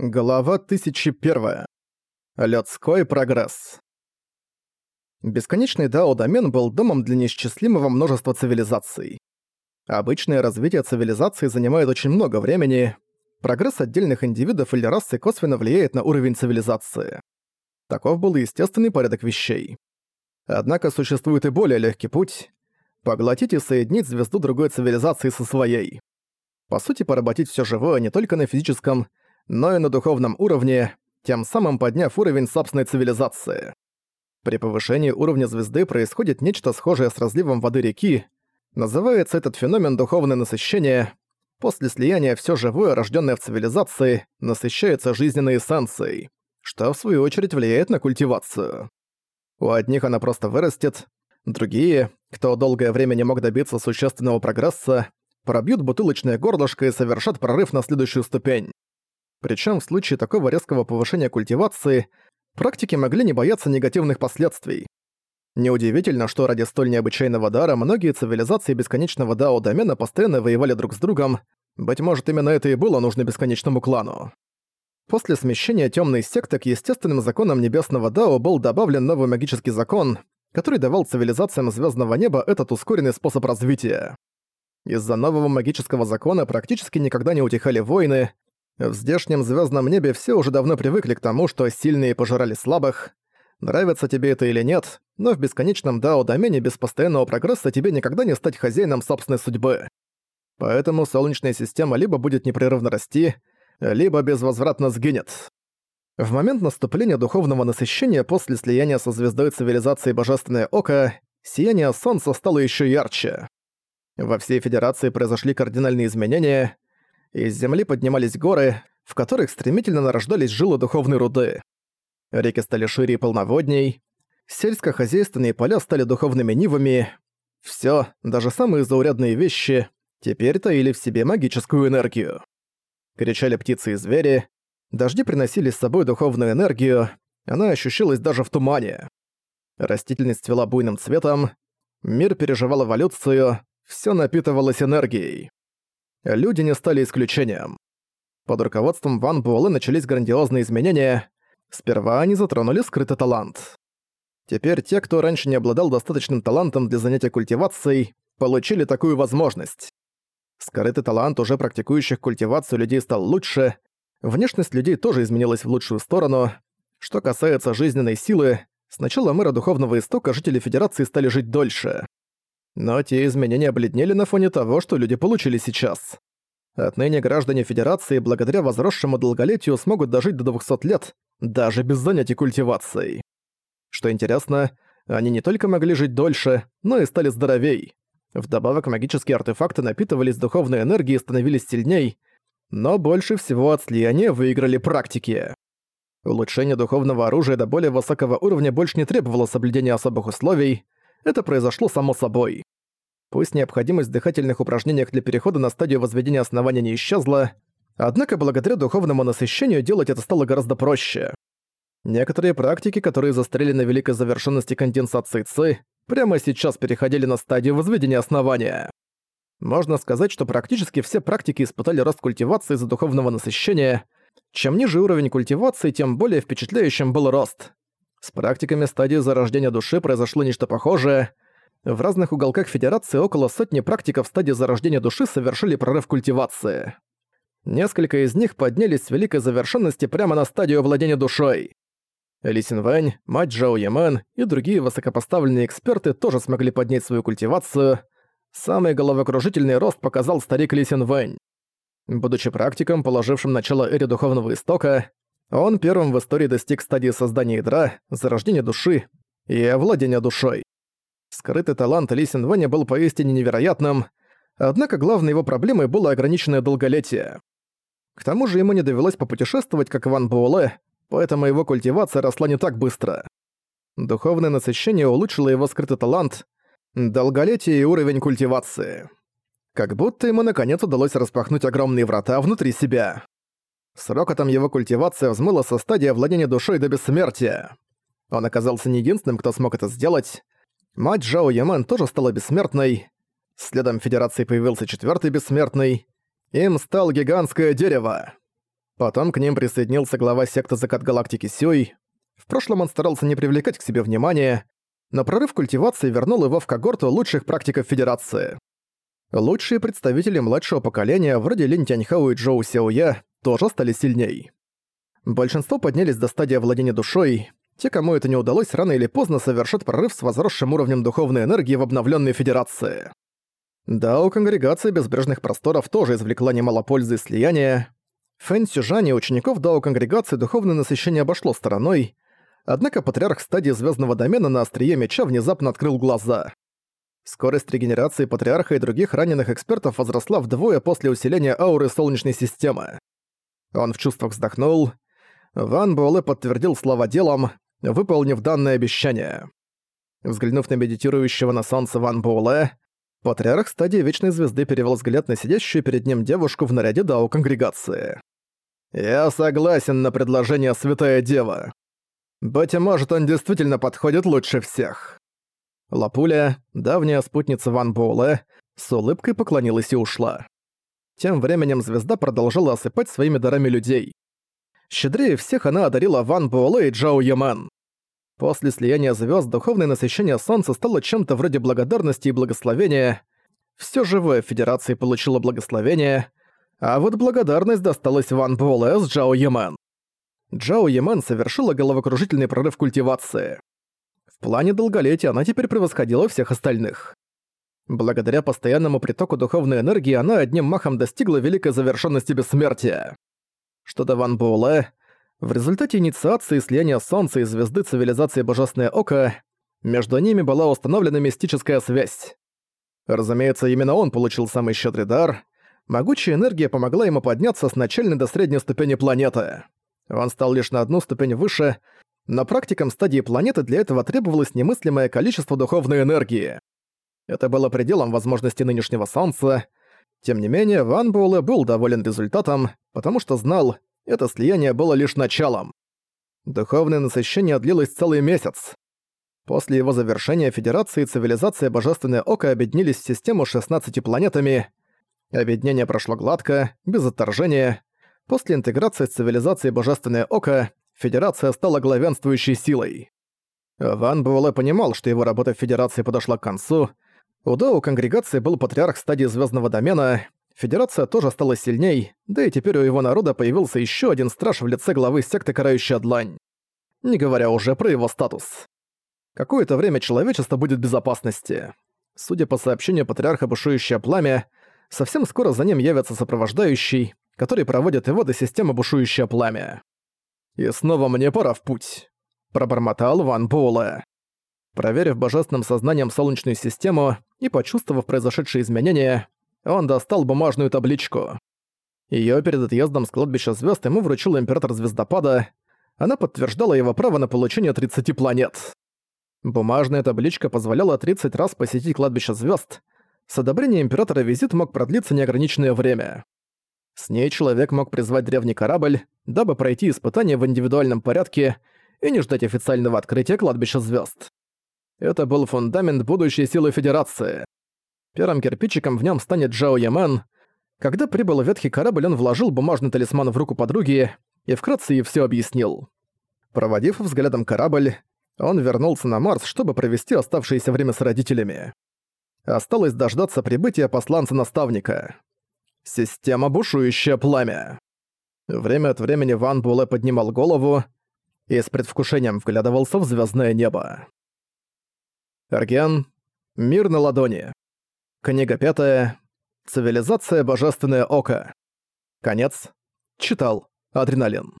Глава 1001. Людской прогресс. Бесконечный Дао-домен был домом для неисчислимого множества цивилизаций. Обычное развитие цивилизации занимает очень много времени. Прогресс отдельных индивидов или расы косвенно влияет на уровень цивилизации. Таков был естественный порядок вещей. Однако существует и более легкий путь — поглотить и соединить звезду другой цивилизации со своей. По сути, поработить все живое не только на физическом, но и на духовном уровне, тем самым подняв уровень собственной цивилизации. При повышении уровня звезды происходит нечто схожее с разливом воды реки. Называется этот феномен духовное насыщение. После слияния все живое, рожденное в цивилизации, насыщается жизненной эссенцией, что в свою очередь влияет на культивацию. У одних она просто вырастет, другие, кто долгое время не мог добиться существенного прогресса, пробьют бутылочное горлышко и совершат прорыв на следующую ступень. Причем в случае такого резкого повышения культивации практики могли не бояться негативных последствий. Неудивительно, что ради столь необычайного дара многие цивилизации бесконечного Дао-домена постоянно воевали друг с другом, быть может, именно это и было нужно бесконечному клану. После смещения темной секты к естественным законам небесного Дао был добавлен новый магический закон, который давал цивилизациям звездного неба этот ускоренный способ развития. Из-за нового магического закона практически никогда не утихали войны, в здешнем звездном небе все уже давно привыкли к тому, что сильные пожирали слабых. Нравится тебе это или нет, но в бесконечном дао-домене без постоянного прогресса тебе никогда не стать хозяином собственной судьбы. Поэтому Солнечная система либо будет непрерывно расти, либо безвозвратно сгинет. В момент наступления духовного насыщения после слияния со звездой цивилизации Божественное Око, сияние Солнца стало еще ярче. Во всей Федерации произошли кардинальные изменения — из земли поднимались горы, в которых стремительно нарождались жилы духовной руды. Реки стали шире и полноводней, сельскохозяйственные поля стали духовными нивами. Всё, даже самые заурядные вещи, теперь таили в себе магическую энергию. Кричали птицы и звери, дожди приносили с собой духовную энергию, она ощущалась даже в тумане. Растительность цвела буйным цветом, мир переживал эволюцию, всё напитывалось энергией люди не стали исключением. Под руководством Ван Буэлэ начались грандиозные изменения. Сперва они затронули скрытый талант. Теперь те, кто раньше не обладал достаточным талантом для занятия культивацией, получили такую возможность. Скрытый талант уже практикующих культивацию людей стал лучше, внешность людей тоже изменилась в лучшую сторону. Что касается жизненной силы, с начала мэра Духовного Истока жители Федерации стали жить дольше. Но те изменения бледнели на фоне того, что люди получили сейчас. Отныне граждане Федерации благодаря возросшему долголетию смогут дожить до 200 лет, даже без занятий культивацией. Что интересно, они не только могли жить дольше, но и стали здоровей. Вдобавок магические артефакты напитывались духовной энергией и становились сильней, но больше всего от слияния выиграли практики. Улучшение духовного оружия до более высокого уровня больше не требовало соблюдения особых условий, это произошло само собой. Пусть необходимость в дыхательных упражнениях для перехода на стадию возведения основания не исчезла, однако благодаря духовному насыщению делать это стало гораздо проще. Некоторые практики, которые застряли на великой завершенности конденсации ЦИ, прямо сейчас переходили на стадию возведения основания. Можно сказать, что практически все практики испытали рост культивации из-за духовного насыщения. Чем ниже уровень культивации, тем более впечатляющим был рост. С практиками стадии зарождения души произошло нечто похожее. В разных уголках Федерации около сотни практиков стадии зарождения души совершили прорыв культивации. Несколько из них поднялись с великой завершенности прямо на стадию владения душой. Ли Синвэнь, мать Джао Ямен и другие высокопоставленные эксперты тоже смогли поднять свою культивацию. Самый головокружительный рост показал старик Ли Синвэнь. Будучи практиком, положившим начало эре Духовного Истока, он первым в истории достиг стадии создания ядра, зарождения души и овладения душой. Скрытый талант Ли Синвэня был поистине невероятным, однако главной его проблемой было ограниченное долголетие. К тому же ему не довелось попутешествовать, как Ван Буэлэ, поэтому его культивация росла не так быстро. Духовное насыщение улучшило его скрытый талант, долголетие и уровень культивации. Как будто ему наконец удалось распахнуть огромные врата внутри себя. С рокотом его культивация взмыла со стадии владения душой до бессмертия. Он оказался не единственным, кто смог это сделать. Мать Джао Ямен тоже стала бессмертной. Следом Федерации появился четвертый бессмертный. Им стал гигантское дерево. Потом к ним присоединился глава секты Закат Галактики Сюй. В прошлом он старался не привлекать к себе внимания, но прорыв культивации вернул его в когорту лучших практиков Федерации. Лучшие представители младшего поколения, вроде Лин Тяньхау и Джоу Сяоя, тоже стали сильней. Большинство поднялись до стадии владения душой. Те, кому это не удалось, рано или поздно совершат прорыв с возросшим уровнем духовной энергии в обновленной Федерации. Да, у конгрегации Безбрежных Просторов тоже извлекла немало пользы и слияния. Фэн Сюжани учеников Дао конгрегации духовное насыщение обошло стороной, однако патриарх стадии звездного домена на острие меча внезапно открыл глаза. Скорость регенерации патриарха и других раненых экспертов возросла вдвое после усиления ауры Солнечной системы. Он в чувствах вздохнул. Ван Буэлэ подтвердил слова делом, выполнив данное обещание. Взглянув на медитирующего на солнце Ван Буэлэ, патриарх стадии Вечной Звезды перевел взгляд на сидящую перед ним девушку в наряде Дао Конгрегации. «Я согласен на предложение Святая Дева. Быть может, он действительно подходит лучше всех». Лапуля, давняя спутница Ван Буэлэ, с улыбкой поклонилась и ушла. Тем временем звезда продолжала осыпать своими дарами людей. Щедрее всех она одарила Ван Буэлэ и Джао Яман. После слияния звезд духовное насыщение Солнца стало чем-то вроде благодарности и благословения. Все живое в Федерации получило благословение, а вот благодарность досталась Ван Буэлэ с Джао Яман. Джао Яман совершила головокружительный прорыв культивации. В плане долголетия она теперь превосходила всех остальных. Благодаря постоянному притоку духовной энергии она одним махом достигла великой завершенности бессмертия. Что до Ван Буэлэ, в результате инициации слияния Солнца и звезды цивилизации Божественное Око, между ними была установлена мистическая связь. Разумеется, именно он получил самый щедрый дар. Могучая энергия помогла ему подняться с начальной до средней ступени планеты. Он стал лишь на одну ступень выше, но практикам стадии планеты для этого требовалось немыслимое количество духовной энергии. Это было пределом возможностей нынешнего Солнца. Тем не менее, Ван Буэлэ был доволен результатом, потому что знал, это слияние было лишь началом. Духовное насыщение длилось целый месяц. После его завершения Федерация и Цивилизация Божественное Око объединились в систему 16 планетами. Объединение прошло гладко, без отторжения. После интеграции с Цивилизацией Божественное Око Федерация стала главенствующей силой. Ван Буэлэ понимал, что его работа в Федерации подошла к концу. У Дао конгрегации был патриарх стадии Звездного домена, Федерация тоже стала сильней, да и теперь у его народа появился еще один страж в лице главы секты Карающая Длань. Не говоря уже про его статус. Какое-то время человечество будет в безопасности. Судя по сообщению патриарха Бушующее Пламя, совсем скоро за ним явится сопровождающий, который проводит его до системы Бушующее Пламя. «И снова мне пора в путь», — пробормотал Ван Буэлэ. Проверив божественным сознанием Солнечную систему и почувствовав произошедшие изменения, он достал бумажную табличку. Её перед отъездом с кладбища звезд ему вручил император Звездопада. Она подтверждала его право на получение 30 планет. Бумажная табличка позволяла 30 раз посетить кладбище звезд. С одобрения императора визит мог продлиться неограниченное время. С ней человек мог призвать древний корабль, дабы пройти испытания в индивидуальном порядке и не ждать официального открытия кладбища звезд. Это был фундамент будущей силы Федерации. Первым кирпичиком в нем станет Джао Ямен. Когда прибыл ветхий корабль, он вложил бумажный талисман в руку подруги и вкратце ей все объяснил. Проводив взглядом корабль, он вернулся на Марс, чтобы провести оставшееся время с родителями. Осталось дождаться прибытия посланца-наставника. Система бушующее пламя. Время от времени Ван Буле поднимал голову и с предвкушением вглядывался в звездное небо. Эрген. Мир на ладони. Книга пятая. Цивилизация Божественное Око. Конец. Читал. Адреналин.